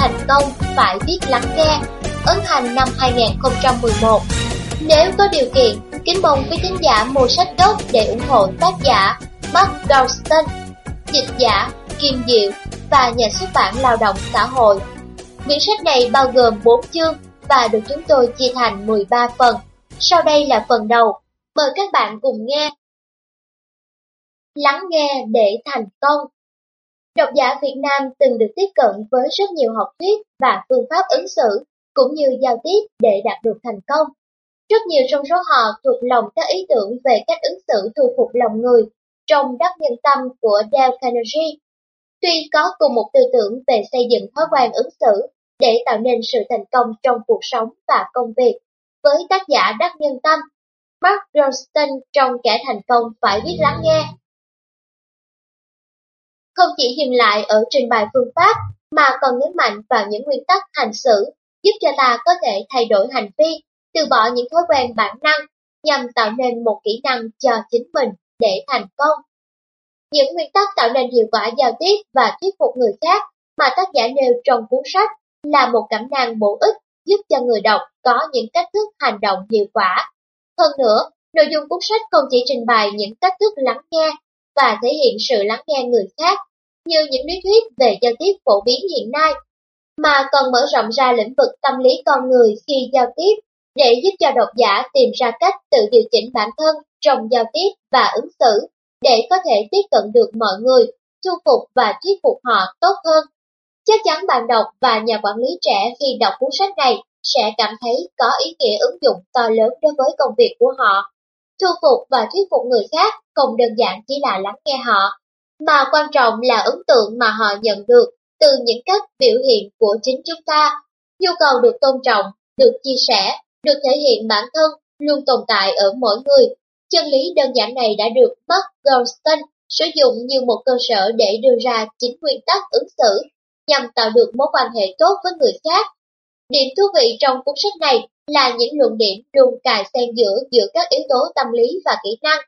thành công phải biết lắng nghe. Ấn hành năm 2011. Nếu có điều kiện, kính mong quý khán giả mua sách gốc để ủng hộ tác giả Mark Goldstein, dịch giả Kim Diệu và nhà xuất bản Lao động Xã hội. Quyển sách này bao gồm 4 chương và được chúng tôi chia thành 13 phần. Sau đây là phần đầu. Mời các bạn cùng nghe. Lắng nghe để thành công Độc giả Việt Nam từng được tiếp cận với rất nhiều học thuyết và phương pháp ứng xử, cũng như giao tiếp để đạt được thành công. Rất nhiều trong số họ thuộc lòng các ý tưởng về cách ứng xử thu phục lòng người trong đắc nhân tâm của Dale Carnegie. Tuy có cùng một tư tưởng về xây dựng thói quen ứng xử để tạo nên sự thành công trong cuộc sống và công việc, với tác giả đắc nhân tâm, Mark Johnston trong Kẻ thành công phải biết lắng nghe không chỉ dừng lại ở trình bày phương pháp, mà còn nhấn mạnh vào những nguyên tắc hành xử, giúp cho ta có thể thay đổi hành vi, từ bỏ những thói quen bản năng, nhằm tạo nên một kỹ năng cho chính mình để thành công. Những nguyên tắc tạo nên hiệu quả giao tiếp và thuyết phục người khác mà tác giả nêu trong cuốn sách là một cảm năng bổ ích giúp cho người đọc có những cách thức hành động hiệu quả. Hơn nữa, nội dung cuốn sách không chỉ trình bày những cách thức lắng nghe và thể hiện sự lắng nghe người khác như những lý thuyết về giao tiếp phổ biến hiện nay, mà còn mở rộng ra lĩnh vực tâm lý con người khi giao tiếp để giúp cho độc giả tìm ra cách tự điều chỉnh bản thân trong giao tiếp và ứng xử để có thể tiếp cận được mọi người, thu phục và thuyết phục họ tốt hơn. Chắc chắn bạn đọc và nhà quản lý trẻ khi đọc cuốn sách này sẽ cảm thấy có ý nghĩa ứng dụng to lớn đối với công việc của họ. Thu phục và thuyết phục người khác không đơn giản chỉ là lắng nghe họ, mà quan trọng là ấn tượng mà họ nhận được từ những cách biểu hiện của chính chúng ta. Nhu cầu được tôn trọng, được chia sẻ, được thể hiện bản thân luôn tồn tại ở mỗi người. Chân lý đơn giản này đã được Mark Goldstein sử dụng như một cơ sở để đưa ra chính nguyên tắc ứng xử nhằm tạo được mối quan hệ tốt với người khác. Điểm thú vị trong cuốn sách này là những luận điểm luôn cài xen giữa giữa các yếu tố tâm lý và kỹ năng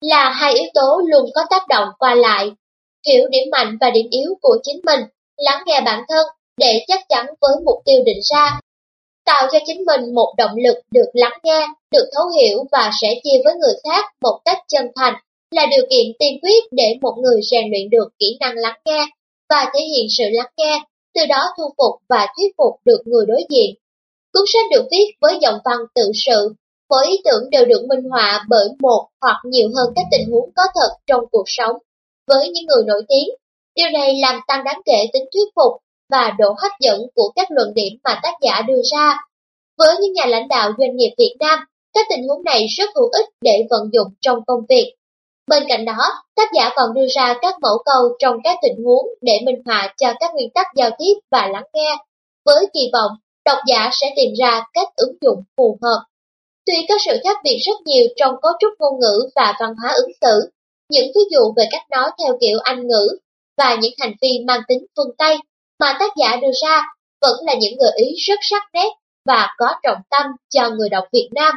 là hai yếu tố luôn có tác động qua lại. Hiểu điểm mạnh và điểm yếu của chính mình, lắng nghe bản thân để chắc chắn với mục tiêu định ra. Tạo cho chính mình một động lực được lắng nghe, được thấu hiểu và sẻ chia với người khác một cách chân thành là điều kiện tiên quyết để một người rèn luyện được kỹ năng lắng nghe và thể hiện sự lắng nghe, từ đó thu phục và thuyết phục được người đối diện. Cuốn sách được viết với giọng văn tự sự, Mỗi ý tưởng đều được minh họa bởi một hoặc nhiều hơn các tình huống có thật trong cuộc sống. Với những người nổi tiếng, điều này làm tăng đáng kể tính thuyết phục và độ hấp dẫn của các luận điểm mà tác giả đưa ra. Với những nhà lãnh đạo doanh nghiệp Việt Nam, các tình huống này rất hữu ích để vận dụng trong công việc. Bên cạnh đó, tác giả còn đưa ra các mẫu câu trong các tình huống để minh họa cho các nguyên tắc giao tiếp và lắng nghe, với kỳ vọng độc giả sẽ tìm ra cách ứng dụng phù hợp. Tuy có sự khác biệt rất nhiều trong cấu trúc ngôn ngữ và văn hóa ứng xử, những ví dụ về cách nói theo kiểu Anh ngữ và những hành vi mang tính phương Tây mà tác giả đưa ra vẫn là những gợi ý rất sắc nét và có trọng tâm cho người đọc Việt Nam.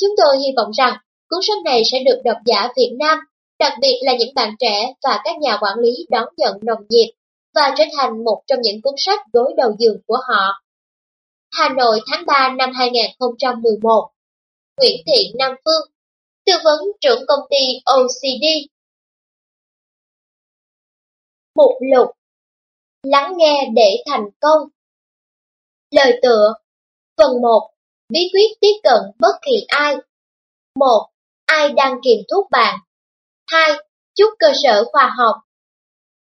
Chúng tôi hy vọng rằng cuốn sách này sẽ được độc giả Việt Nam, đặc biệt là những bạn trẻ và các nhà quản lý đón nhận nồng nhiệt và trở thành một trong những cuốn sách gối đầu giường của họ. Hà Nội tháng 3 năm 2011 Nguyễn Thị Nam Phương, tư vấn trưởng công ty OCD. Mục lục Lắng nghe để thành công Lời tựa Phần 1 Bí quyết tiếp cận bất kỳ ai 1. Ai đang kiềm thuốc bạn 2. Chút cơ sở khoa học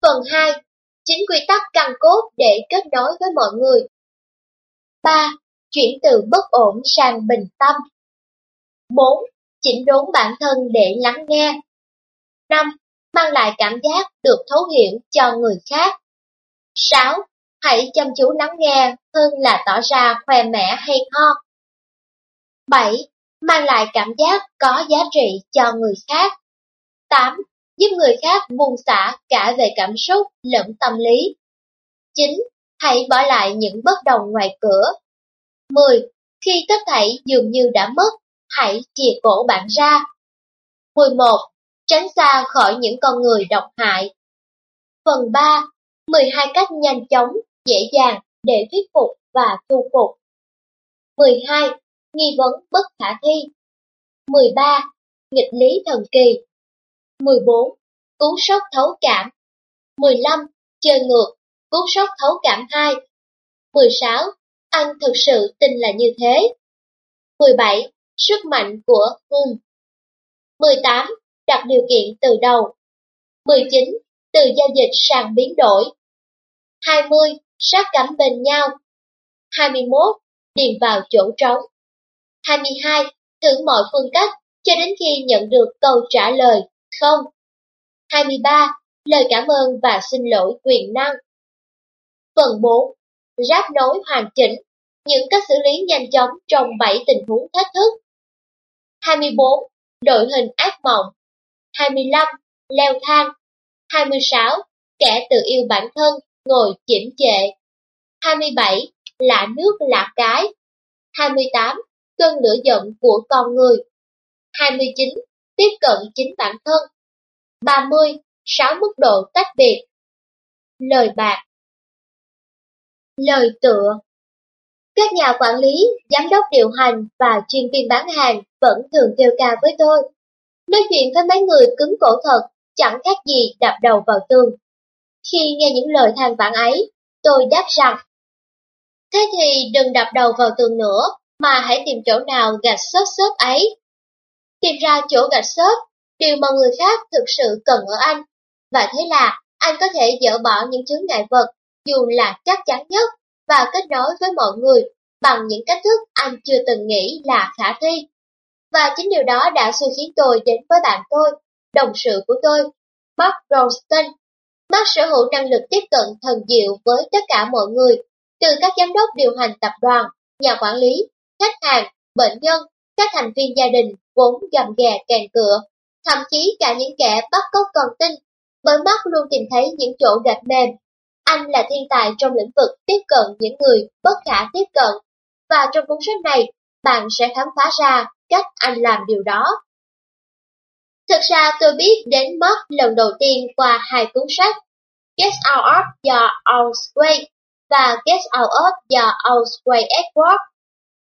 Phần 2. Chính quy tắc căn cốt để kết nối với mọi người 3. Chuyển từ bất ổn sang bình tâm 4. Chỉnh đốn bản thân để lắng nghe. 5. Mang lại cảm giác được thấu hiểu cho người khác. 6. Hãy chăm chú lắng nghe hơn là tỏ ra khoe mẽ hay ho. 7. Mang lại cảm giác có giá trị cho người khác. 8. Giúp người khác buông xả cả về cảm xúc lẫn tâm lý. 9. Hãy bỏ lại những bất đồng ngoài cửa. 10. Khi tất thảy dường như đã mất, hãy chìa cổ bạn ra. 11. Tránh xa khỏi những con người độc hại. Phần 3. 12 cách nhanh chóng dễ dàng để thuyết phục và thu phục. 12. Nghi vấn bất khả thi 13. Nghịch lý thần kỳ 14. Cú sốc thấu cảm 15. Chơi ngược, cú sốc thấu cảm 2 16. Anh thực sự tin là như thế 17. Sức mạnh của hung 18. Đặt điều kiện từ đầu 19. Từ giao dịch sàn biến đổi 20. Sát cánh bên nhau 21. Điền vào chỗ trống 22. Thử mọi phương cách cho đến khi nhận được câu trả lời không. 23. Lời cảm ơn và xin lỗi quyền năng. Phần 4. Ráp nối hoàn chỉnh, những cách xử lý nhanh chóng trong 7 tình huống thách thức. 24. Đội hình ác mộng. 25. Leo thang. 26. Kẻ tự yêu bản thân, ngồi chỉnh trệ. 27. Lạ nước lạ cái. 28. Cơn lửa giận của con người. 29. Tiếp cận chính bản thân. 30. 6 mức độ tách biệt. Lời bạc Lời tựa Các nhà quản lý, giám đốc điều hành và chuyên viên bán hàng vẫn thường kêu ca với tôi. Nói chuyện với mấy người cứng cổ thật, chẳng khác gì đập đầu vào tường. Khi nghe những lời than vãn ấy, tôi đáp rằng, Thế thì đừng đập đầu vào tường nữa, mà hãy tìm chỗ nào gạch xốp xốp ấy. Tìm ra chỗ gạch xốp, điều mà người khác thực sự cần ở anh. Và thế là anh có thể dỡ bỏ những chướng ngại vật, dù là chắc chắn nhất, và kết nối với mọi người bằng những cách thức anh chưa từng nghĩ là khả thi. Và chính điều đó đã xui khiến tôi đến với bạn tôi, đồng sự của tôi, Mark Rolston. Mark sở hữu năng lực tiếp cận thần diệu với tất cả mọi người, từ các giám đốc điều hành tập đoàn, nhà quản lý, khách hàng, bệnh nhân, các thành viên gia đình vốn gầm ghè càng cửa, thậm chí cả những kẻ bắt cóc còn tin, bởi mắt luôn tìm thấy những chỗ gạch mềm. Anh là thiên tài trong lĩnh vực tiếp cận những người bất khả tiếp cận, và trong cuốn sách này, bạn sẽ khám phá ra cách anh làm điều đó. Thực ra tôi biết đến Mark lần đầu tiên qua hai cuốn sách Get Out Of Your Own Way và Get Out Of Square at Work.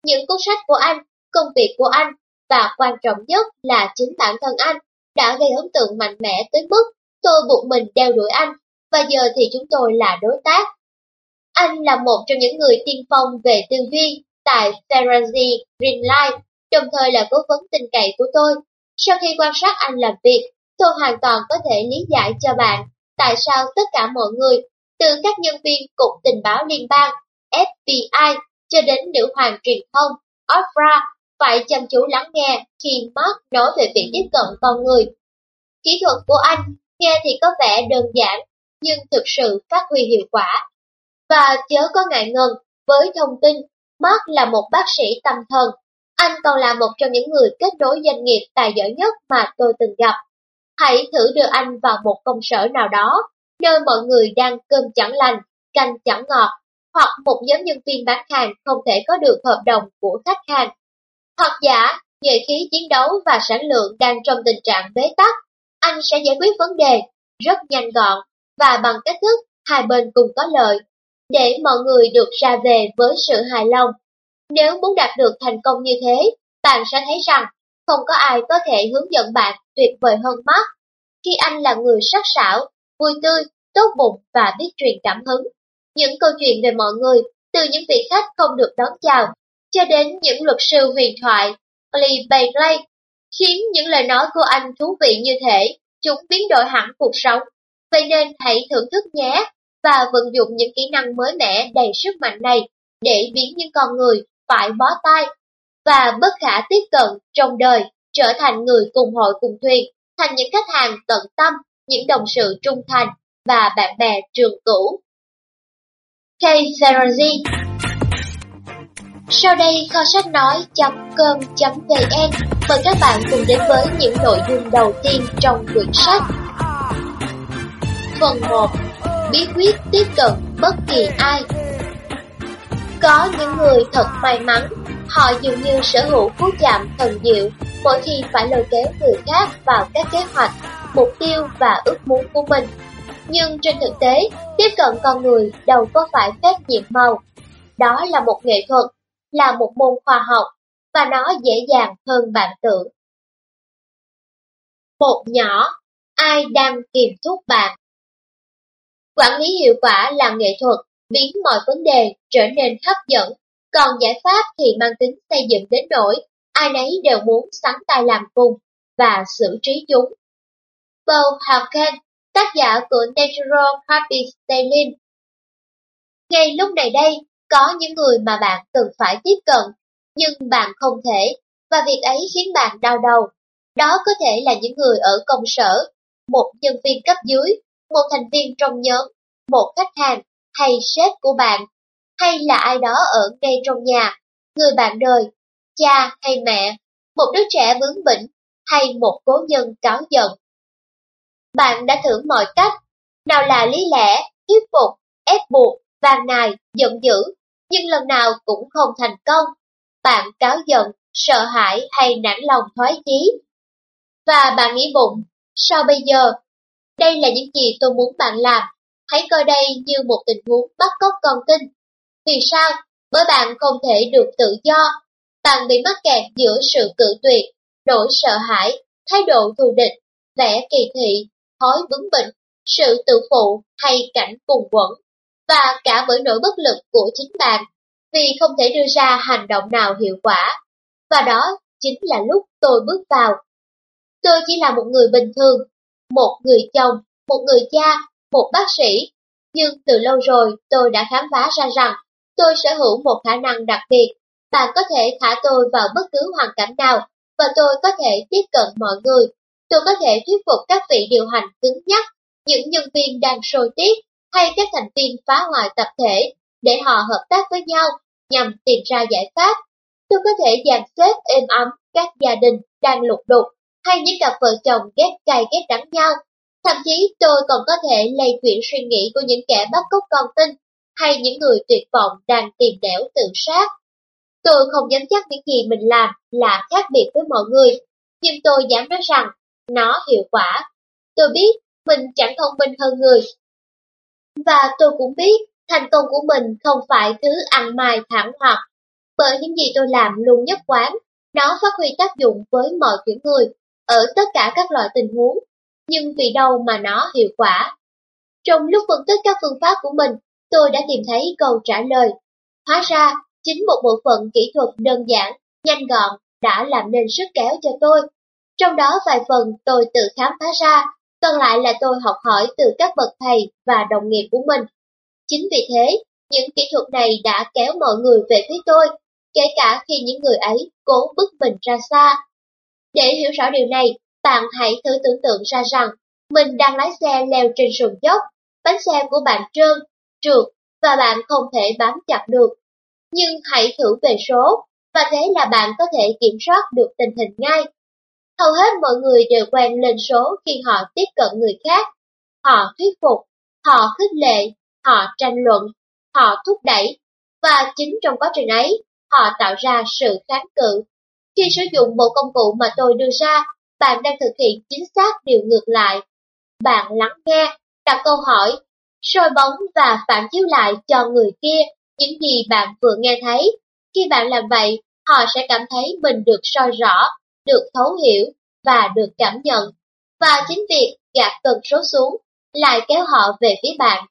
Những cuốn sách của anh, công việc của anh và quan trọng nhất là chính bản thân anh đã gây ấn tượng mạnh mẽ tới mức tôi buộc mình đeo đuổi anh và giờ thì chúng tôi là đối tác. Anh là một trong những người tiên phong về tư duy tại Ferrazzi Greenlight, đồng thời là cố vấn tin cậy của tôi. Sau khi quan sát anh làm việc, tôi hoàn toàn có thể lý giải cho bạn tại sao tất cả mọi người, từ các nhân viên Cục Tình báo Liên bang, FBI, cho đến nữ hoàng truyền thông, Oprah, phải chăm chú lắng nghe khi Mark nói về việc tiếp cận con người. Kỹ thuật của anh nghe thì có vẻ đơn giản, nhưng thực sự phát huy hiệu quả. Và chớ có ngại ngần, với thông tin, Mark là một bác sĩ tâm thần. Anh còn là một trong những người kết nối doanh nghiệp tài giỏi nhất mà tôi từng gặp. Hãy thử đưa anh vào một công sở nào đó, nơi mọi người đang cơm chẳng lành, canh chẳng ngọt, hoặc một nhóm nhân viên bán hàng không thể có được hợp đồng của khách hàng. Hoặc giả, nhờ khí chiến đấu và sản lượng đang trong tình trạng bế tắc, anh sẽ giải quyết vấn đề rất nhanh gọn và bằng cách thức hai bên cùng có lợi, để mọi người được ra về với sự hài lòng. Nếu muốn đạt được thành công như thế, bạn sẽ thấy rằng không có ai có thể hướng dẫn bạn tuyệt vời hơn Mark, khi anh là người sắc sảo, vui tươi, tốt bụng và biết truyền cảm hứng. Những câu chuyện về mọi người, từ những vị khách không được đón chào, cho đến những luật sư huyền thoại, Lee Bailey, khiến những lời nói của anh thú vị như thể chúng biến đổi hẳn cuộc sống. Vậy nên hãy thưởng thức nhé, và vận dụng những kỹ năng mới mẻ đầy sức mạnh này để biến những con người phải bó tay và bất khả tiếp cận trong đời trở thành người cùng hội cùng thuyền, thành những khách hàng tận tâm, những đồng sự trung thành và bạn bè trường cũ. K. Sau đây kho sách nói.com.vn mời các bạn cùng đến với những nội dung đầu tiên trong quyển sách. Phần 1. Bí quyết tiếp cận bất kỳ ai Có những người thật may mắn, họ dường như sở hữu cú chạm thần diệu mỗi khi phải lôi kéo người khác vào các kế hoạch, mục tiêu và ước muốn của mình. Nhưng trên thực tế, tiếp cận con người đâu có phải phép nhiệm màu. Đó là một nghệ thuật, là một môn khoa học, và nó dễ dàng hơn bạn tưởng. Một nhỏ, ai đang kiềm thúc bạn? Quản lý hiệu quả là nghệ thuật, biến mọi vấn đề trở nên hấp dẫn, còn giải pháp thì mang tính xây dựng đến nỗi ai nấy đều muốn sáng tay làm cùng và xử trí chúng. Paul Hawken, tác giả của Natural Happy Styling Ngay lúc này đây, có những người mà bạn cần phải tiếp cận, nhưng bạn không thể, và việc ấy khiến bạn đau đầu. Đó có thể là những người ở công sở, một nhân viên cấp dưới, một thành viên trong nhóm, một khách hàng hay sếp của bạn, hay là ai đó ở ngay trong nhà, người bạn đời, cha hay mẹ, một đứa trẻ bướng bỉnh hay một cố nhân cáo giận. Bạn đã thử mọi cách, nào là lý lẽ, thuyết phục, ép buộc, vàng nài, giận dữ, nhưng lần nào cũng không thành công. Bạn cáo giận, sợ hãi hay nản lòng thoái chí. Và bạn nghĩ bụng, sao bây giờ? Đây là những gì tôi muốn bạn làm. Hãy coi đây như một tình huống bắt cóc con tin. Vì sao? Bởi bạn không thể được tự do. Bạn bị mắc kẹt giữa sự cự tuyệt, nỗi sợ hãi, thái độ thù địch, vẻ kỳ thị, thói bướng bỉnh, sự tự phụ hay cảnh cùng quẩn, và cả bởi nỗi bất lực của chính bạn, vì không thể đưa ra hành động nào hiệu quả. Và đó chính là lúc tôi bước vào. Tôi chỉ là một người bình thường, một người chồng, một người cha, một bác sĩ, nhưng từ lâu rồi tôi đã khám phá ra rằng tôi sở hữu một khả năng đặc biệt. Bạn có thể thả tôi vào bất cứ hoàn cảnh nào, và tôi có thể tiếp cận mọi người tôi có thể thuyết phục các vị điều hành cứng nhắc, những nhân viên đang sôi tiết hay các thành viên phá hoại tập thể để họ hợp tác với nhau nhằm tìm ra giải pháp. Tôi có thể dàn xếp êm ấm các gia đình đang lục đục hay những cặp vợ chồng ghét cay ghét đắng nhau. Thậm chí tôi còn có thể lay chuyển suy nghĩ của những kẻ bắt cóc con tin hay những người tuyệt vọng đang tìm đẻo tự sát. Tôi không dám chắc những gì mình làm là khác biệt với mọi người, nhưng tôi dám nói rằng nó hiệu quả. Tôi biết mình chẳng thông minh hơn người. Và tôi cũng biết thành công của mình không phải thứ ăn mài thẳng hoặc, bởi những gì tôi làm luôn nhất quán, nó phát huy tác dụng với mọi kiểu người, ở tất cả các loại tình huống, nhưng vì đâu mà nó hiệu quả. Trong lúc phân tích các phương pháp của mình, tôi đã tìm thấy câu trả lời. Hóa ra, chính một bộ phận kỹ thuật đơn giản, nhanh gọn đã làm nên sức kéo cho tôi. Trong đó vài phần tôi tự khám phá ra, còn lại là tôi học hỏi từ các bậc thầy và đồng nghiệp của mình. Chính vì thế, những kỹ thuật này đã kéo mọi người về phía tôi, kể cả khi những người ấy cố bức mình ra xa. Để hiểu rõ điều này, bạn hãy thử tưởng tượng ra rằng mình đang lái xe leo trên sườn dốc, bánh xe của bạn trơn, trượt và bạn không thể bám chặt được. Nhưng hãy thử về số, và thế là bạn có thể kiểm soát được tình hình ngay. Hầu hết mọi người đều quen lên số khi họ tiếp cận người khác. Họ thuyết phục, họ khích lệ, họ tranh luận, họ thúc đẩy, và chính trong quá trình ấy, họ tạo ra sự kháng cự. Khi sử dụng bộ công cụ mà tôi đưa ra, bạn đang thực hiện chính xác điều ngược lại. Bạn lắng nghe, đặt câu hỏi, soi bóng và phản chiếu lại cho người kia những gì bạn vừa nghe thấy. Khi bạn làm vậy, họ sẽ cảm thấy mình được soi rõ được thấu hiểu và được cảm nhận, và chính việc gạt tần số xuống lại kéo họ về phía bạn.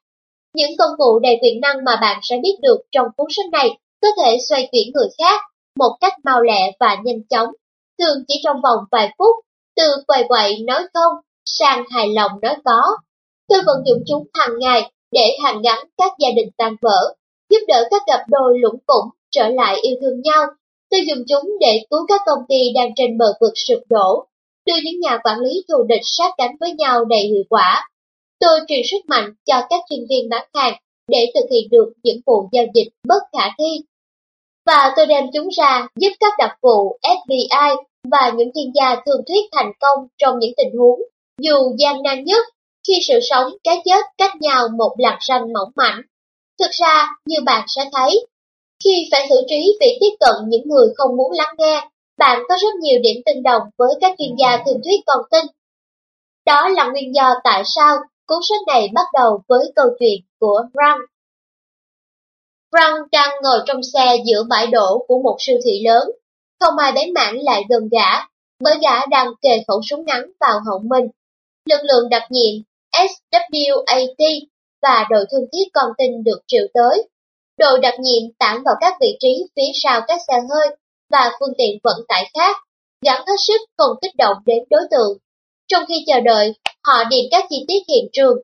Những công cụ đầy quyền năng mà bạn sẽ biết được trong cuốn sách này có thể xoay chuyển người khác một cách mau lẹ và nhanh chóng, thường chỉ trong vòng vài phút, từ quầy quậy nói không sang hài lòng nói có. Tôi vận dụng chúng hàng ngày để hàn gắn các gia đình tan vỡ, giúp đỡ các cặp đôi lũng củng trở lại yêu thương nhau Tôi dùng chúng để cứu các công ty đang trên bờ vực sụp đổ, đưa những nhà quản lý thù địch sát cánh với nhau đầy hiệu quả. Tôi truyền sức mạnh cho các chuyên viên bán hàng để thực hiện được những vụ giao dịch bất khả thi. Và tôi đem chúng ra giúp các đặc vụ FBI và những chuyên gia thường thuyết thành công trong những tình huống, dù gian nan nhất, khi sự sống cái chết cách nhau một làn ranh mỏng mảnh. Thực ra, như bạn sẽ thấy, khi phải xử trí việc tiếp cận những người không muốn lắng nghe, bạn có rất nhiều điểm tương đồng với các chuyên gia thường thuyết còn tin. Đó là nguyên do tại sao cuốn sách này bắt đầu với câu chuyện của Frank. Frank đang ngồi trong xe giữa bãi đổ của một siêu thị lớn. Không ai bén mảng lại gần gã, bởi gã đang kề khẩu súng ngắn vào họng mình. Lực lượng đặc nhiệm SWAT và đội thương thiết con tin được triệu tới. Đội đặc nhiệm tản vào các vị trí phía sau các xe hơi và phương tiện vận tải khác, gắn hết sức không kích động đến đối tượng. Trong khi chờ đợi, họ điền các chi tiết hiện trường.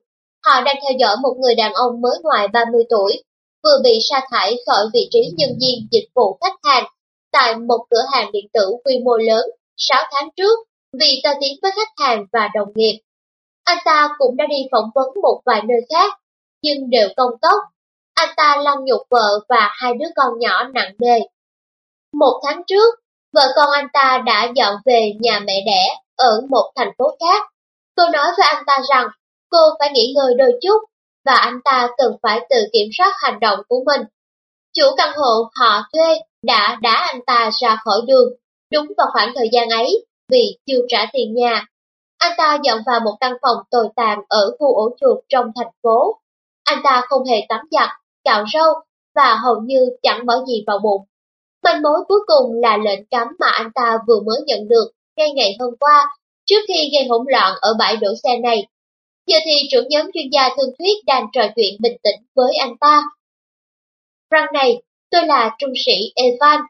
Họ đang theo dõi một người đàn ông mới ngoài 30 tuổi, vừa bị sa thải khỏi vị trí nhân viên dịch vụ khách hàng tại một cửa hàng điện tử quy mô lớn 6 tháng trước vì to tiếng với khách hàng và đồng nghiệp. Anh ta cũng đã đi phỏng vấn một vài nơi khác, nhưng đều công cốc. Anh ta lăng nhục vợ và hai đứa con nhỏ nặng nề. Một tháng trước, vợ con anh ta đã dọn về nhà mẹ đẻ ở một thành phố khác. Cô nói với anh ta rằng cô phải nghỉ ngơi đôi chút và anh ta cần phải tự kiểm soát hành động của mình. Chủ căn hộ họ thuê đã đá anh ta ra khỏi đường, đúng vào khoảng thời gian ấy vì chưa trả tiền nhà. Anh ta dọn vào một căn phòng tồi tàn ở khu ổ chuột trong thành phố. Anh ta không hề tắm giặt, cạo râu và hầu như chẳng bỏ gì vào bụng. Manh mối cuối cùng là lệnh cấm mà anh ta vừa mới nhận được ngay ngày hôm qua, trước khi gây hỗn loạn ở bãi đổ xe này. Giờ thì trưởng nhóm chuyên gia thương thuyết đang trò chuyện bình tĩnh với anh ta. Rằng này, tôi là trung sĩ Evan.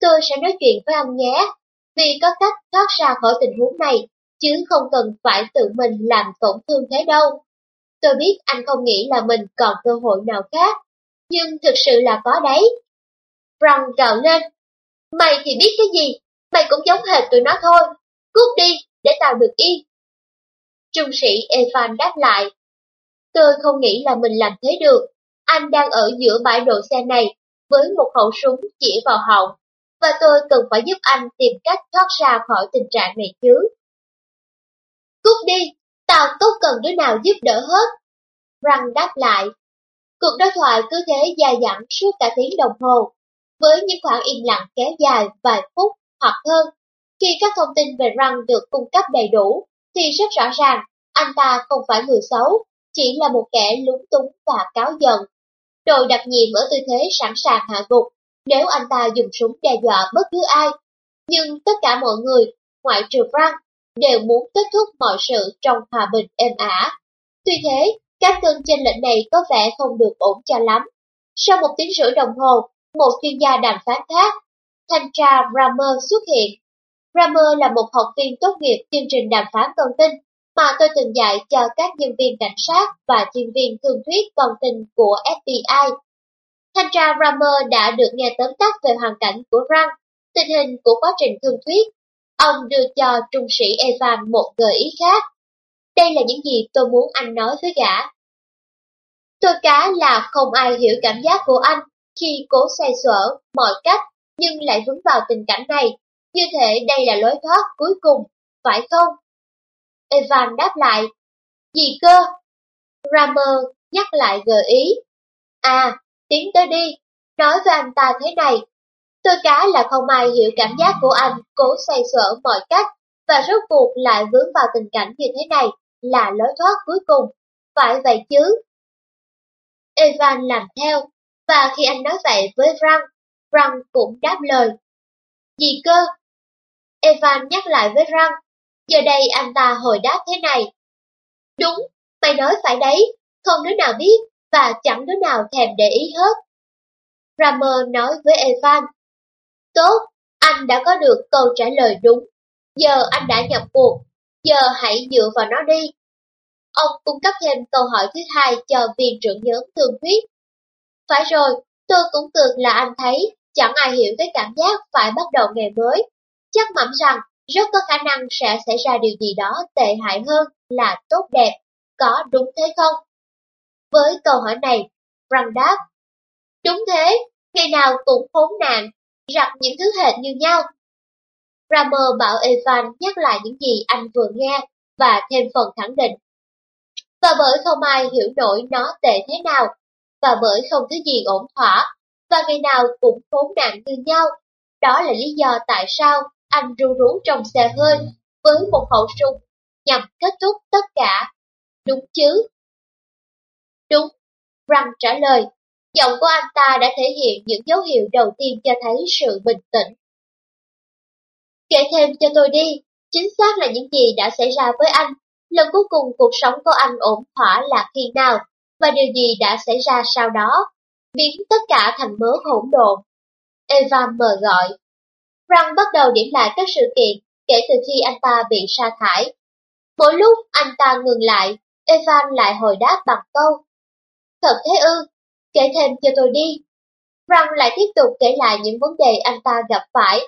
Tôi sẽ nói chuyện với anh nhé, vì có cách thoát ra khỏi tình huống này, chứ không cần phải tự mình làm tổn thương thế đâu. Tôi biết anh không nghĩ là mình còn cơ hội nào khác, nhưng thực sự là có đấy. Răng gào lên, mày thì biết cái gì, mày cũng giống hệt tụi nó thôi, cút đi, để tao được yên. Trung sĩ Evan đáp lại, tôi không nghĩ là mình làm thế được, anh đang ở giữa bãi đổ xe này, với một khẩu súng chỉ vào họng, và tôi cần phải giúp anh tìm cách thoát ra khỏi tình trạng này chứ. Cút đi, tao tốt cần đứa nào giúp đỡ hết. Răng đáp lại. Cuộc đối thoại cứ thế dài dẳng suốt cả tiếng đồng hồ, với những khoảng im lặng kéo dài vài phút hoặc hơn. Khi các thông tin về Răng được cung cấp đầy đủ, thì rất rõ ràng anh ta không phải người xấu, chỉ là một kẻ lúng túng và cáo giận. Đội đặc nhiệm ở tư thế sẵn sàng hạ gục, nếu anh ta dùng súng đe dọa bất cứ ai. Nhưng tất cả mọi người, ngoại trừ Frank, đều muốn kết thúc mọi sự trong hòa bình êm ả. Tuy thế, các cơn trên lệnh này có vẻ không được ổn cho lắm. Sau một tiếng rưỡi đồng hồ, một chuyên gia đàm phán khác, thanh tra Rammer xuất hiện. Rammer là một học viên tốt nghiệp chương trình đàm phán con tin mà tôi từng dạy cho các nhân viên cảnh sát và chuyên viên thương thuyết con tin của FBI. Thanh tra Rammer đã được nghe tóm tắt về hoàn cảnh của Răng, tình hình của quá trình thương thuyết. Ông đưa cho trung sĩ Evan một gợi ý khác. Đây là những gì tôi muốn anh nói với gã. Tôi cá là không ai hiểu cảm giác của anh khi cố xoay sở mọi cách nhưng lại vướng vào tình cảnh này. Như thể đây là lối thoát cuối cùng, phải không? Evan đáp lại. Gì cơ? Rammer nhắc lại gợi ý. À, tiến tới đi, nói với anh ta thế này. Tôi cá là không ai hiểu cảm giác của anh cố xoay sở mọi cách và rốt cuộc lại vướng vào tình cảnh như thế này là lối thoát cuối cùng. Phải vậy chứ? Evan làm theo, và khi anh nói vậy với Frank, Frank cũng đáp lời. Gì cơ? Evan nhắc lại với Frank, Giờ đây anh ta hồi đáp thế này. Đúng, mày nói phải đấy, không đứa nào biết và chẳng đứa nào thèm để ý hết. Rammer nói với Evan. Tốt, anh đã có được câu trả lời đúng. Giờ anh đã nhập cuộc, giờ hãy dựa vào nó đi. Ông cung cấp thêm câu hỏi thứ hai cho viên trưởng nhóm thương thuyết. Phải rồi, tôi cũng tưởng là anh thấy chẳng ai hiểu cái cảm giác phải bắt đầu ngày mới. Chắc mẩm rằng rất có khả năng sẽ xảy ra điều gì đó tệ hại hơn là tốt đẹp, có đúng thế không? Với câu hỏi này, Frank đáp, đúng thế, ngày nào cũng khốn nạn, gặp những thứ hệt như nhau. Rammer bảo Evan nhắc lại những gì anh vừa nghe và thêm phần khẳng định. Và bởi không ai hiểu nổi nó tệ thế nào, và bởi không thứ gì ổn thỏa, và ngày nào cũng khốn nạn như nhau, đó là lý do tại sao anh ru rú trong xe hơi với một khẩu súng nhằm kết thúc tất cả. Đúng chứ, Đúng, Răng trả lời. Giọng của anh ta đã thể hiện những dấu hiệu đầu tiên cho thấy sự bình tĩnh. Kể thêm cho tôi đi, chính xác là những gì đã xảy ra với anh. Lần cuối cùng cuộc sống của anh ổn thỏa là khi nào, và điều gì đã xảy ra sau đó, biến tất cả thành mớ hỗn độn. Eva mờ gọi. Răng bắt đầu điểm lại các sự kiện kể từ khi anh ta bị sa thải. Mỗi lúc anh ta ngừng lại, Evan lại hồi đáp bằng câu. Thật thế ư, kể thêm cho tôi đi. Răng lại tiếp tục kể lại những vấn đề anh ta gặp phải,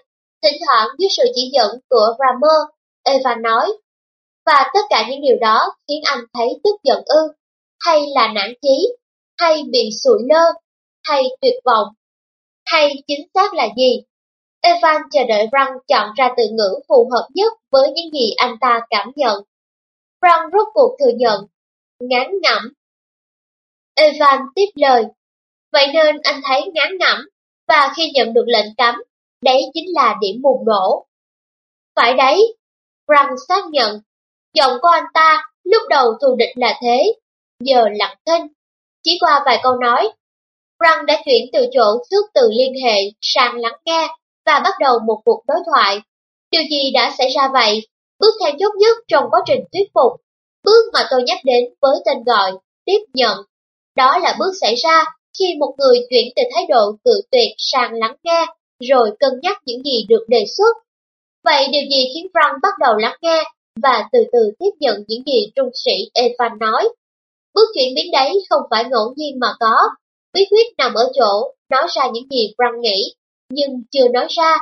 thỉnh thoảng dưới sự chỉ dẫn của Rammer, Eva nói. Và tất cả những điều đó khiến anh thấy tức giận ư, hay là nản chí, hay bị sụi lơ, hay tuyệt vọng, hay chính xác là gì? Evan chờ đợi Răng chọn ra từ ngữ phù hợp nhất với những gì anh ta cảm nhận. Răng rốt cuộc thừa nhận, ngán ngẩm. Evan tiếp lời, vậy nên anh thấy ngán ngẩm, và khi nhận được lệnh cấm, đấy chính là điểm bùng nổ. Phải đấy, Răng xác nhận, giọng của anh ta lúc đầu thù địch là thế, giờ lặng thinh. Chỉ qua vài câu nói, Răng đã chuyển từ chỗ thước từ liên hệ sang lắng nghe và bắt đầu một cuộc đối thoại. Điều gì đã xảy ra vậy? Bước then chốt nhất trong quá trình thuyết phục. Bước mà tôi nhắc đến với tên gọi tiếp nhận. Đó là bước xảy ra khi một người chuyển từ thái độ cự tuyệt sang lắng nghe, rồi cân nhắc những gì được đề xuất. Vậy điều gì khiến Frank bắt đầu lắng nghe và từ từ tiếp nhận những gì trung sĩ Evan nói? Bước chuyển biến đấy không phải ngẫu nhiên mà có. Bí quyết nằm ở chỗ nói ra những gì Frank nghĩ nhưng chưa nói ra.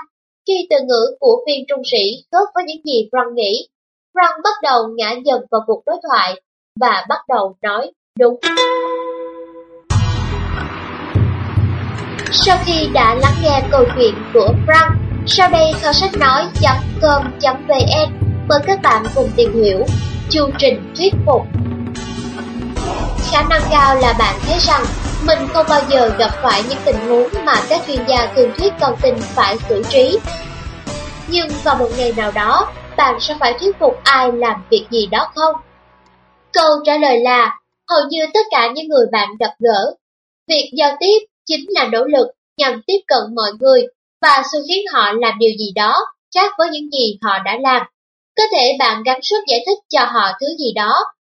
Khi từ ngữ của viên trung sĩ khớp với những gì Frank nghĩ, Frank bắt đầu ngã dần vào cuộc đối thoại và bắt đầu nói đúng. Sau khi đã lắng nghe câu chuyện của Frank, sau đây kho sách nói.com.vn mời các bạn cùng tìm hiểu chương trình thuyết phục. Khả năng cao là bạn thấy rằng mình không bao giờ gặp phải những tình huống mà các chuyên gia thường thuyết cầu tình phải xử trí. Nhưng vào một ngày nào đó, bạn sẽ phải thuyết phục ai làm việc gì đó không? Câu trả lời là, hầu như tất cả những người bạn gặp gỡ. Việc giao tiếp chính là nỗ lực nhằm tiếp cận mọi người và xu khiến họ làm điều gì đó khác với những gì họ đã làm. Có thể bạn gắng sức giải thích cho họ thứ gì đó,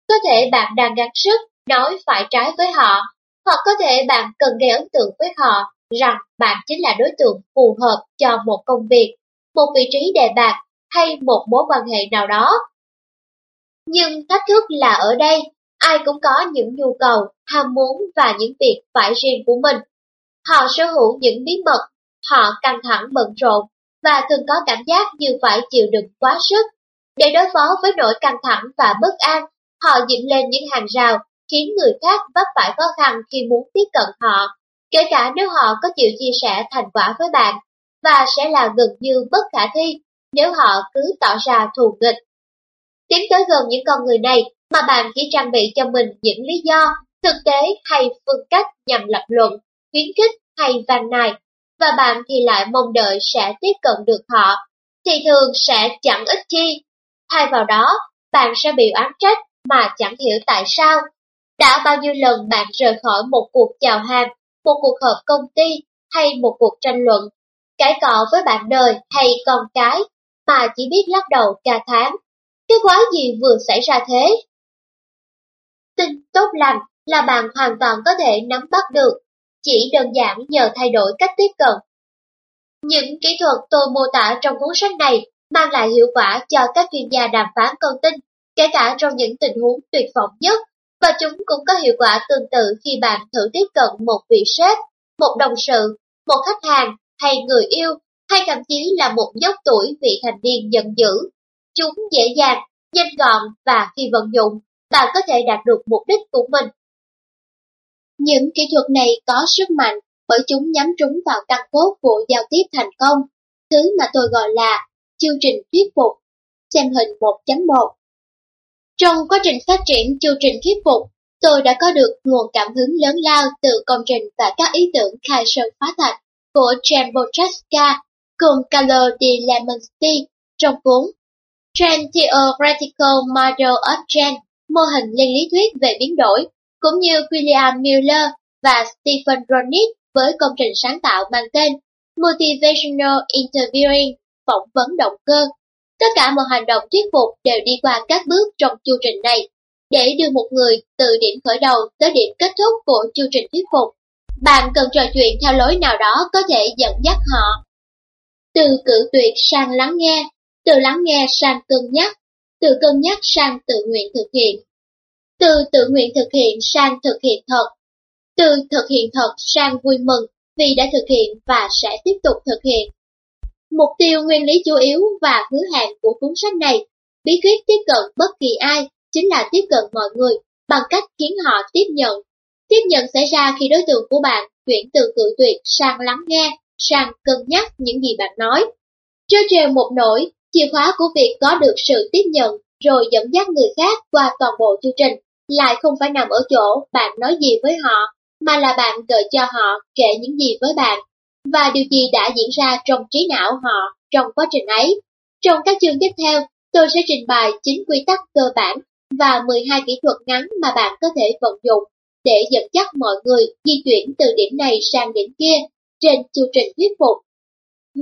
có thể bạn đang gắng sức nói phải trái với họ hoặc có thể bạn cần gây ấn tượng với họ rằng bạn chính là đối tượng phù hợp cho một công việc, một vị trí đề bạc hay một mối quan hệ nào đó. Nhưng thách thức là ở đây, ai cũng có những nhu cầu, ham muốn và những việc phải riêng của mình. Họ sở hữu những bí mật, họ căng thẳng bận rộn và thường có cảm giác như phải chịu đựng quá sức. Để đối phó với nỗi căng thẳng và bất an, họ dựng lên những hàng rào khiến người khác vấp phải khó khăn khi muốn tiếp cận họ, kể cả nếu họ có chịu chia sẻ thành quả với bạn, và sẽ là gần như bất khả thi nếu họ cứ tỏ ra thù nghịch. Tiến tới gần những con người này mà bạn chỉ trang bị cho mình những lý do, thực tế hay phương cách nhằm lập luận, khuyến khích hay van nài, và bạn thì lại mong đợi sẽ tiếp cận được họ, thì thường sẽ chẳng ích chi. Thay vào đó, bạn sẽ bị oán trách mà chẳng hiểu tại sao đã bao nhiêu lần bạn rời khỏi một cuộc chào hàng, một cuộc họp công ty hay một cuộc tranh luận, cãi cọ với bạn đời hay con cái mà chỉ biết lắc đầu ca tháng. Cái quái gì vừa xảy ra thế? Tin tốt lành là bạn hoàn toàn có thể nắm bắt được, chỉ đơn giản nhờ thay đổi cách tiếp cận. Những kỹ thuật tôi mô tả trong cuốn sách này mang lại hiệu quả cho các chuyên gia đàm phán con tin, kể cả trong những tình huống tuyệt vọng nhất và chúng cũng có hiệu quả tương tự khi bạn thử tiếp cận một vị sếp, một đồng sự, một khách hàng hay người yêu, hay thậm chí là một dốc tuổi vị thành niên giận dữ. Chúng dễ dàng, nhanh gọn và khi vận dụng, bạn có thể đạt được mục đích của mình. Những kỹ thuật này có sức mạnh bởi chúng nhắm trúng vào căn cốt của giao tiếp thành công, thứ mà tôi gọi là chương trình thuyết phục. Xem hình 1.1 trong quá trình phát triển chương trình thuyết phục, tôi đã có được nguồn cảm hứng lớn lao từ công trình và các ý tưởng khai sơn phá thạch của Jan Bochaska cùng Carlo di Lemonsky trong cuốn Trend Theoretical Model of Gen, mô hình liên lý thuyết về biến đổi, cũng như William Miller và Stephen Ronit với công trình sáng tạo mang tên Motivational Interviewing, phỏng vấn động cơ. Tất cả mọi hành động thuyết phục đều đi qua các bước trong chương trình này, để đưa một người từ điểm khởi đầu tới điểm kết thúc của chương trình thuyết phục. Bạn cần trò chuyện theo lối nào đó có thể dẫn dắt họ. Từ cử tuyệt sang lắng nghe, từ lắng nghe sang cân nhắc, từ cân nhắc sang tự nguyện thực hiện, từ tự nguyện thực hiện sang thực hiện thật, từ thực hiện thật sang vui mừng vì đã thực hiện và sẽ tiếp tục thực hiện. Mục tiêu nguyên lý chủ yếu và hứa hẹn của cuốn sách này, bí quyết tiếp cận bất kỳ ai, chính là tiếp cận mọi người bằng cách khiến họ tiếp nhận. Tiếp nhận xảy ra khi đối tượng của bạn chuyển từ cự tuyệt sang lắng nghe, sang cân nhắc những gì bạn nói. Trơ trêu một nỗi, chìa khóa của việc có được sự tiếp nhận rồi dẫn dắt người khác qua toàn bộ chương trình lại không phải nằm ở chỗ bạn nói gì với họ, mà là bạn gợi cho họ kể những gì với bạn, và điều gì đã diễn ra trong trí não họ trong quá trình ấy. Trong các chương tiếp theo, tôi sẽ trình bày 9 quy tắc cơ bản và 12 kỹ thuật ngắn mà bạn có thể vận dụng để dẫn dắt mọi người di chuyển từ điểm này sang điểm kia trên chương trình thuyết phục.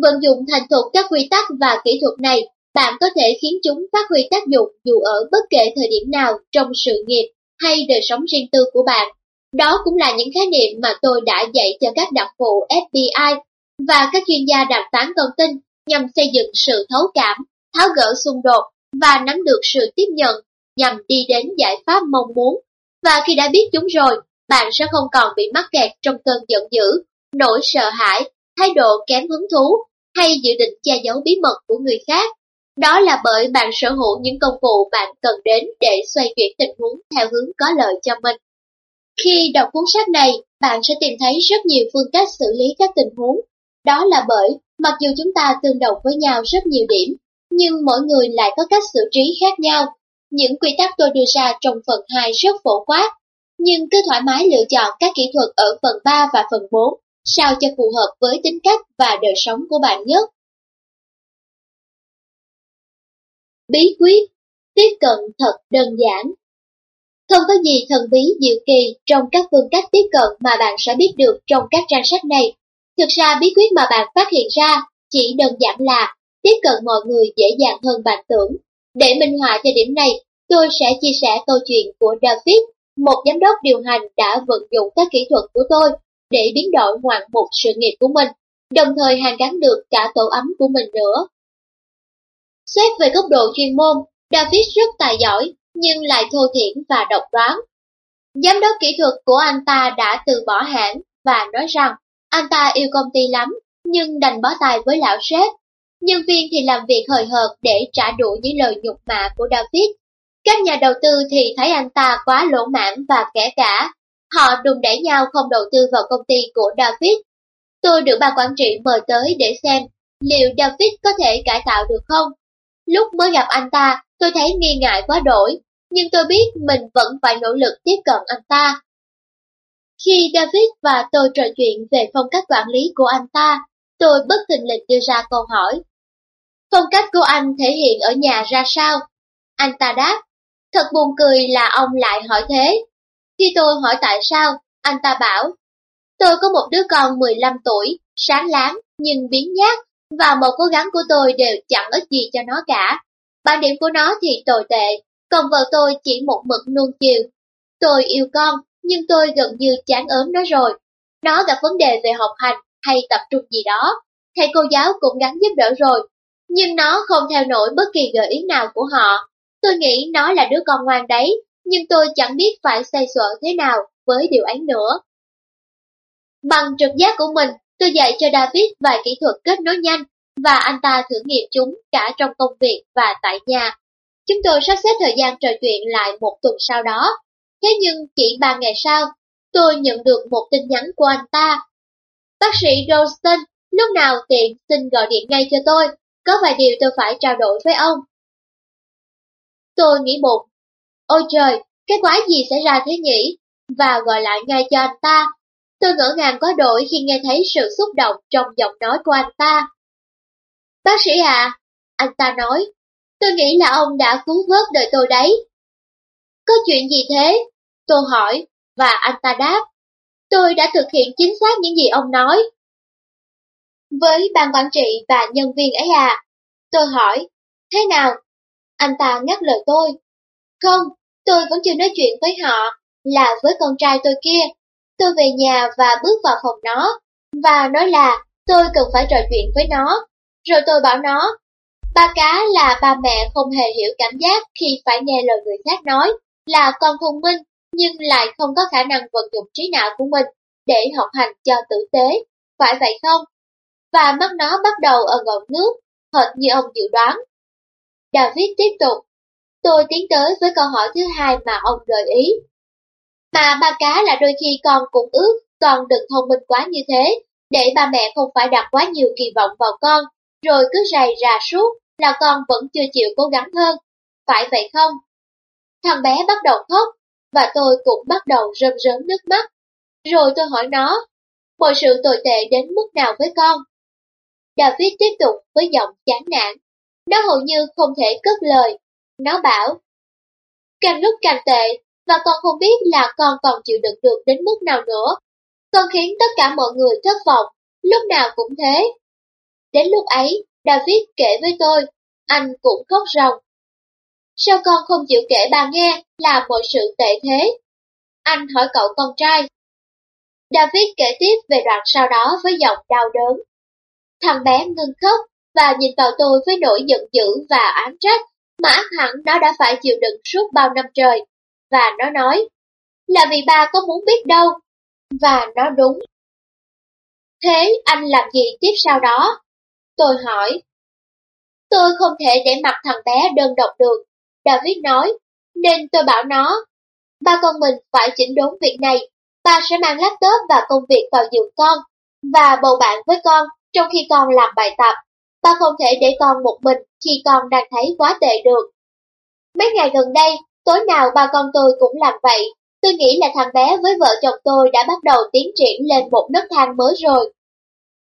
Vận dụng thành thục các quy tắc và kỹ thuật này, bạn có thể khiến chúng phát huy tác dụng dù ở bất kể thời điểm nào trong sự nghiệp hay đời sống riêng tư của bạn. Đó cũng là những khái niệm mà tôi đã dạy cho các đặc vụ FBI và các chuyên gia đàm phán con tin nhằm xây dựng sự thấu cảm, tháo gỡ xung đột và nắm được sự tiếp nhận nhằm đi đến giải pháp mong muốn. Và khi đã biết chúng rồi, bạn sẽ không còn bị mắc kẹt trong cơn giận dữ, nỗi sợ hãi, thái độ kém hứng thú hay dự định che giấu bí mật của người khác. Đó là bởi bạn sở hữu những công cụ bạn cần đến để xoay chuyển tình huống theo hướng có lợi cho mình. Khi đọc cuốn sách này, bạn sẽ tìm thấy rất nhiều phương cách xử lý các tình huống. Đó là bởi, mặc dù chúng ta tương đồng với nhau rất nhiều điểm, nhưng mỗi người lại có cách xử trí khác nhau. Những quy tắc tôi đưa ra trong phần 2 rất phổ quát, nhưng cứ thoải mái lựa chọn các kỹ thuật ở phần 3 và phần 4, sao cho phù hợp với tính cách và đời sống của bạn nhất. Bí quyết, tiếp cận thật đơn giản. Không có gì thần bí diệu kỳ trong các phương cách tiếp cận mà bạn sẽ biết được trong các trang sách này. Thực ra bí quyết mà bạn phát hiện ra chỉ đơn giản là tiếp cận mọi người dễ dàng hơn bạn tưởng. Để minh họa cho điểm này, tôi sẽ chia sẻ câu chuyện của David, một giám đốc điều hành đã vận dụng các kỹ thuật của tôi để biến đổi ngoạn mục sự nghiệp của mình, đồng thời hàn gắn được cả tổ ấm của mình nữa. Xét về góc độ chuyên môn, David rất tài giỏi, nhưng lại thô thiển và độc đoán. Giám đốc kỹ thuật của anh ta đã từ bỏ hãng và nói rằng anh ta yêu công ty lắm, nhưng đành bó tay với lão sếp. Nhân viên thì làm việc hời hợt để trả đũa những lời nhục mạ của David. Các nhà đầu tư thì thấy anh ta quá lỗ mãn và kẻ cả. Họ đùng đẩy nhau không đầu tư vào công ty của David. Tôi được ban quản trị mời tới để xem liệu David có thể cải tạo được không. Lúc mới gặp anh ta, tôi thấy nghi ngại quá đổi, nhưng tôi biết mình vẫn phải nỗ lực tiếp cận anh ta. Khi David và tôi trò chuyện về phong cách quản lý của anh ta, tôi bất tình lình đưa ra câu hỏi. Phong cách của anh thể hiện ở nhà ra sao? Anh ta đáp, thật buồn cười là ông lại hỏi thế. Khi tôi hỏi tại sao, anh ta bảo, tôi có một đứa con 15 tuổi, sáng láng nhưng biến nhát, và một cố gắng của tôi đều chẳng ích gì cho nó cả. Bản điểm của nó thì tồi tệ, còn vợ tôi chỉ một mực nuông chiều. Tôi yêu con, nhưng tôi gần như chán ớm nó rồi. Nó gặp vấn đề về học hành hay tập trung gì đó. Thầy cô giáo cũng gắng giúp đỡ rồi, nhưng nó không theo nổi bất kỳ gợi ý nào của họ. Tôi nghĩ nó là đứa con ngoan đấy, nhưng tôi chẳng biết phải xoay sở thế nào với điều ấy nữa. Bằng trực giác của mình, tôi dạy cho David vài kỹ thuật kết nối nhanh, và anh ta thử nghiệm chúng cả trong công việc và tại nhà. Chúng tôi sắp xếp thời gian trò chuyện lại một tuần sau đó. Thế nhưng chỉ ba ngày sau, tôi nhận được một tin nhắn của anh ta. Bác sĩ Ralston, lúc nào tiện xin gọi điện ngay cho tôi, có vài điều tôi phải trao đổi với ông. Tôi nghĩ bụng, ôi trời, cái quái gì xảy ra thế nhỉ? Và gọi lại ngay cho anh ta. Tôi ngỡ ngàng quá đổi khi nghe thấy sự xúc động trong giọng nói của anh ta. Bác sĩ à, anh ta nói, tôi nghĩ là ông đã cứu vớt đời tôi đấy. Có chuyện gì thế? Tôi hỏi, và anh ta đáp, tôi đã thực hiện chính xác những gì ông nói. Với ban quản trị và nhân viên ấy à, tôi hỏi, thế nào? Anh ta ngắt lời tôi. Không, tôi vẫn chưa nói chuyện với họ, là với con trai tôi kia. Tôi về nhà và bước vào phòng nó, và nói là tôi cần phải trò chuyện với nó. Rồi tôi bảo nó, ba cá là ba mẹ không hề hiểu cảm giác khi phải nghe lời người khác nói, là con thông minh nhưng lại không có khả năng vận dụng trí não của mình để học hành cho tử tế, phải vậy không? Và mắt nó bắt đầu ở ngọn nước, hệt như ông dự đoán. David tiếp tục, tôi tiến tới với câu hỏi thứ hai mà ông gợi ý. Mà ba cá là đôi khi con cũng ước con đừng thông minh quá như thế, để ba mẹ không phải đặt quá nhiều kỳ vọng vào con, rồi cứ rầy rà suốt là con vẫn chưa chịu cố gắng hơn. Phải vậy không? Thằng bé bắt đầu khóc, và tôi cũng bắt đầu rơm rớm nước mắt. Rồi tôi hỏi nó, mọi sự tồi tệ đến mức nào với con? David tiếp tục với giọng chán nản. Nó hầu như không thể cất lời. Nó bảo, càng lúc càng tệ, và con không biết là con còn chịu đựng được đến mức nào nữa. Con khiến tất cả mọi người thất vọng, lúc nào cũng thế. Đến lúc ấy, David kể với tôi, anh cũng khóc ròng. Sao con không chịu kể bà nghe là mọi sự tệ thế? Anh hỏi cậu con trai. David kể tiếp về đoạn sau đó với giọng đau đớn. Thằng bé ngưng khóc và nhìn vào tôi với nỗi giận dữ và án trách mà ác hẳn nó đã phải chịu đựng suốt bao năm trời. Và nó nói, là vì ba có muốn biết đâu. Và nó đúng. Thế anh làm gì tiếp sau đó? Tôi hỏi. Tôi không thể để mặc thằng bé đơn độc được, David nói, nên tôi bảo nó, ba con mình phải chỉnh đốn việc này, ba sẽ mang laptop và công việc vào giường con, và bầu bạn với con trong khi con làm bài tập. Ba không thể để con một mình khi con đang thấy quá tệ được. Mấy ngày gần đây, tối nào ba con tôi cũng làm vậy. Tôi nghĩ là thằng bé với vợ chồng tôi đã bắt đầu tiến triển lên một nấc thang mới rồi.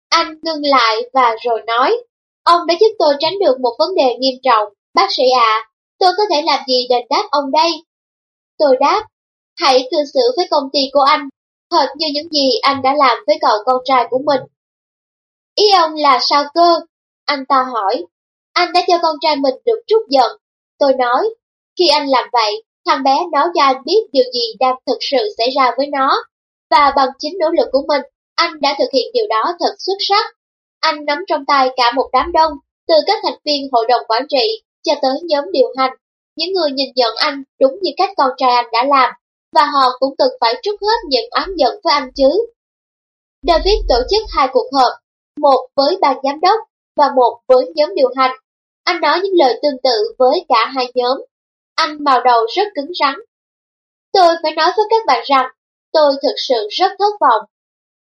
Anh ngưng lại và rồi nói, ông đã giúp tôi tránh được một vấn đề nghiêm trọng. Bác sĩ ạ, tôi có thể làm gì đền đáp ông đây? Tôi đáp, hãy cư xử với công ty của anh, hệt như những gì anh đã làm với cậu con trai của mình. Ý ông là sao cơ? Anh ta hỏi. Anh đã cho con trai mình được trút giận. Tôi nói, khi anh làm vậy, thằng bé nói cho anh biết điều gì đang thực sự xảy ra với nó. Và bằng chính nỗ lực của mình, anh đã thực hiện điều đó thật xuất sắc. Anh nắm trong tay cả một đám đông, từ các thành viên hội đồng quản trị cho tới nhóm điều hành. Những người nhìn nhận anh đúng như cách con trai anh đã làm, và họ cũng từng phải trút hết những oán giận với anh chứ. David tổ chức hai cuộc họp, một với ban giám đốc và một với nhóm điều hành. Anh nói những lời tương tự với cả hai nhóm. Anh màu đầu rất cứng rắn. Tôi phải nói với các bạn rằng, tôi thực sự rất thất vọng.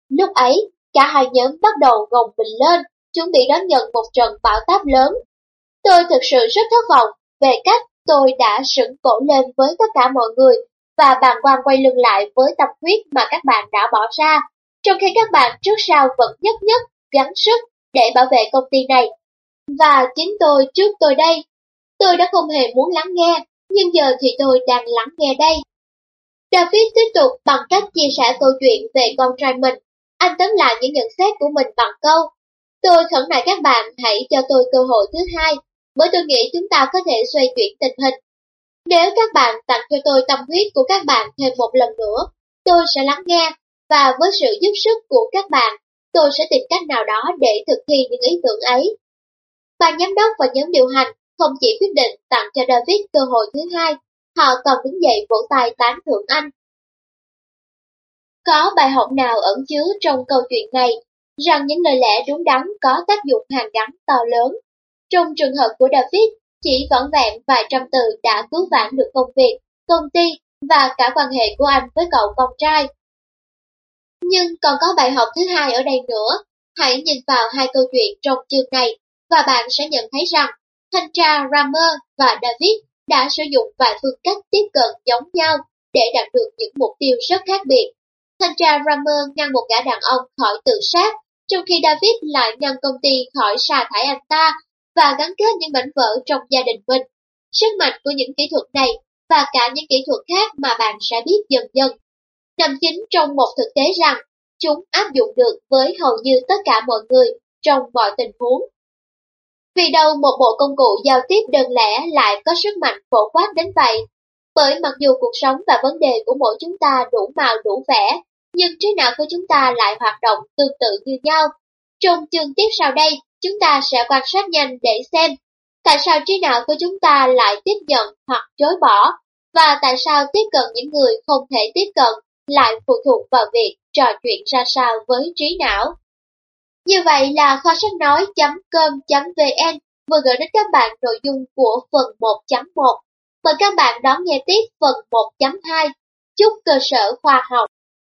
Lúc ấy, cả hai nhóm bắt đầu gồng mình lên, chuẩn bị đón nhận một trận bão táp lớn. Tôi thực sự rất thất vọng về cách tôi đã sững cổ lên với tất cả mọi người và bàng quan quay lưng lại với tâm huyết mà các bạn đã bỏ ra, trong khi các bạn trước sau vẫn nhất nhất gắng sức để bảo vệ công ty này. Và chính tôi trước tôi đây, tôi đã không hề muốn lắng nghe, nhưng giờ thì tôi đang lắng nghe đây. David tiếp tục bằng cách chia sẻ câu chuyện về con trai mình. Anh tóm lại những nhận xét của mình bằng câu, tôi khẩn nại các bạn hãy cho tôi cơ hội thứ hai, bởi tôi nghĩ chúng ta có thể xoay chuyển tình hình. Nếu các bạn tặng cho tôi tâm huyết của các bạn thêm một lần nữa, tôi sẽ lắng nghe, và với sự giúp sức của các bạn, tôi sẽ tìm cách nào đó để thực thi những ý tưởng ấy. Ban giám đốc và nhóm điều hành không chỉ quyết định tặng cho David cơ hội thứ hai, họ còn đứng dậy vỗ tay tán thưởng anh. Có bài học nào ẩn chứa trong câu chuyện này, rằng những lời lẽ đúng đắn có tác dụng hàng gắn to lớn. Trong trường hợp của David, chỉ vỏn vẹn vài trăm từ đã cứu vãn được công việc, công ty và cả quan hệ của anh với cậu con trai. Nhưng còn có bài học thứ hai ở đây nữa. Hãy nhìn vào hai câu chuyện trong chương này và bạn sẽ nhận thấy rằng thanh tra Rammer và David đã sử dụng vài phương cách tiếp cận giống nhau để đạt được những mục tiêu rất khác biệt. Thanh tra Rammer ngăn một gã đàn ông khỏi tự sát, trong khi David lại ngăn công ty khỏi sa thải anh ta và gắn kết những mảnh vỡ trong gia đình mình. Sức mạnh của những kỹ thuật này và cả những kỹ thuật khác mà bạn sẽ biết dần dần nằm chính trong một thực tế rằng chúng áp dụng được với hầu như tất cả mọi người trong mọi tình huống. Vì đâu một bộ công cụ giao tiếp đơn lẻ lại có sức mạnh phổ quát đến vậy? Bởi mặc dù cuộc sống và vấn đề của mỗi chúng ta đủ màu đủ vẻ, nhưng trí não của chúng ta lại hoạt động tương tự như nhau. Trong chương tiếp sau đây, chúng ta sẽ quan sát nhanh để xem tại sao trí não của chúng ta lại tiếp nhận hoặc chối bỏ, và tại sao tiếp cận những người không thể tiếp cận lại phụ thuộc vào việc trò chuyện ra sao với trí não. Như vậy là kho sách nói.com.vn vừa gửi đến các bạn nội dung của phần 1.1. Mời các bạn đón nghe tiếp phần 1.2. Chúc cơ sở khoa học